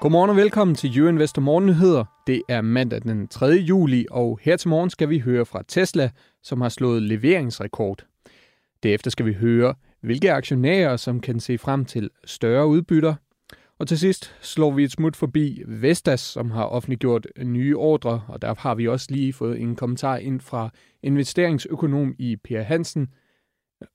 Godmorgen og velkommen til Jørgen Vester Morgennyheder. Det er mandag den 3. juli, og her til morgen skal vi høre fra Tesla, som har slået leveringsrekord. Derefter skal vi høre, hvilke aktionærer, som kan se frem til større udbytter. Og til sidst slår vi et smut forbi Vestas, som har offentliggjort nye ordre, og der har vi også lige fået en kommentar ind fra investeringsøkonom i Per Hansen.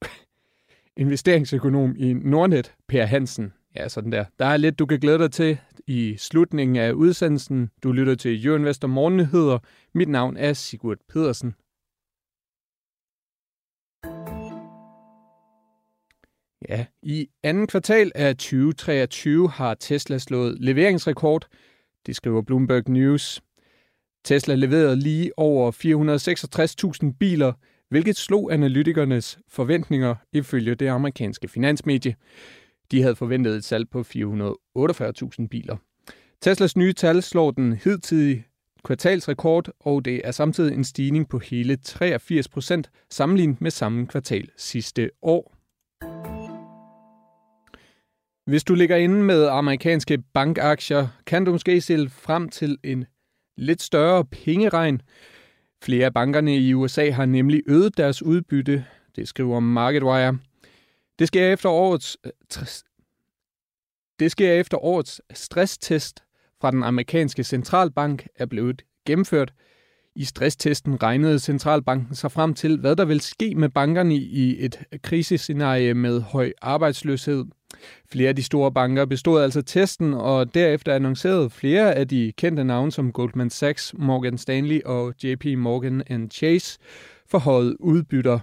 investeringsøkonom i Nordnet, Per Hansen. Ja, sådan der. Der er lidt, du kan glæde dig til i slutningen af udsendelsen. Du lytter til Jørgen Vester Morgennyheder. Mit navn er Sigurd Pedersen. Ja, i anden kvartal af 2023 har Tesla slået leveringsrekord. Det skriver Bloomberg News. Tesla leverede lige over 466.000 biler, hvilket slog analytikernes forventninger ifølge det amerikanske finansmedie. De havde forventet et salg på 448.000 biler. Teslas nye tal slår den hidtidige kvartalsrekord, og det er samtidig en stigning på hele 83 procent sammenlignet med samme kvartal sidste år. Hvis du ligger inde med amerikanske bankaktier, kan du måske se frem til en lidt større pengeregn. Flere af bankerne i USA har nemlig øget deres udbytte, det skriver MarketWire. Det sker efter årets, øh, det sker efter årets stresstest fra den amerikanske centralbank er blevet gennemført. I stresstesten regnede centralbanken sig frem til, hvad der vil ske med bankerne i et krisescenarie med høj arbejdsløshed. Flere af de store banker bestod altså testen, og derefter annoncerede flere af de kendte navne som Goldman Sachs, Morgan Stanley og JP Morgan Chase forhøjet udbytter.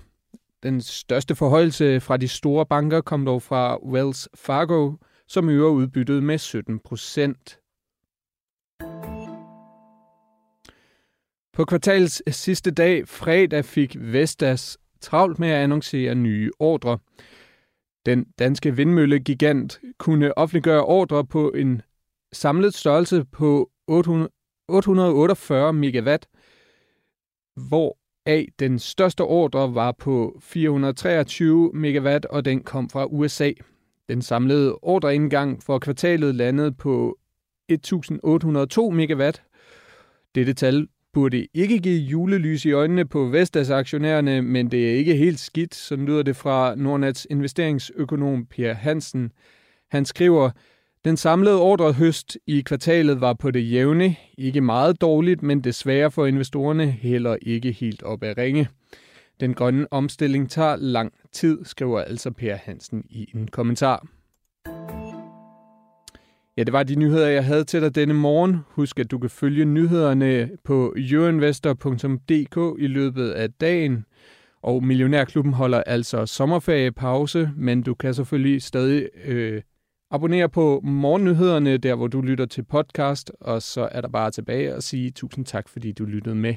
Den største forhøjelse fra de store banker kom dog fra Wells Fargo, som øger udbyttet med 17 procent. På kvartalets sidste dag, fredag, fik Vestas travlt med at annoncere nye ordre. Den danske vindmøllegigant kunne offentliggøre ordre på en samlet størrelse på 848 megawatt, hvor af den største ordre var på 423 megawatt, og den kom fra USA. Den samlede ordreindgang for kvartalet landede på 1802 megawatt. Dette tal burde ikke give julelys i øjnene på Vestas aktionærerne, men det er ikke helt skidt, så lyder det fra Nordnets investeringsøkonom Per Hansen. Han skriver, den samlede ordrehøst i kvartalet var på det jævne, ikke meget dårligt, men desværre for investorerne heller ikke helt op at ringe. Den grønne omstilling tager lang tid, skriver altså Per Hansen i en kommentar. Ja, det var de nyheder, jeg havde til dig denne morgen. Husk, at du kan følge nyhederne på euroinvestor.dk i løbet af dagen. Og Millionærklubben holder altså sommerferiepause, men du kan selvfølgelig stadig øh, Abonner på morgennyhederne, der hvor du lytter til podcast, og så er der bare tilbage at sige tusind tak, fordi du lyttede med.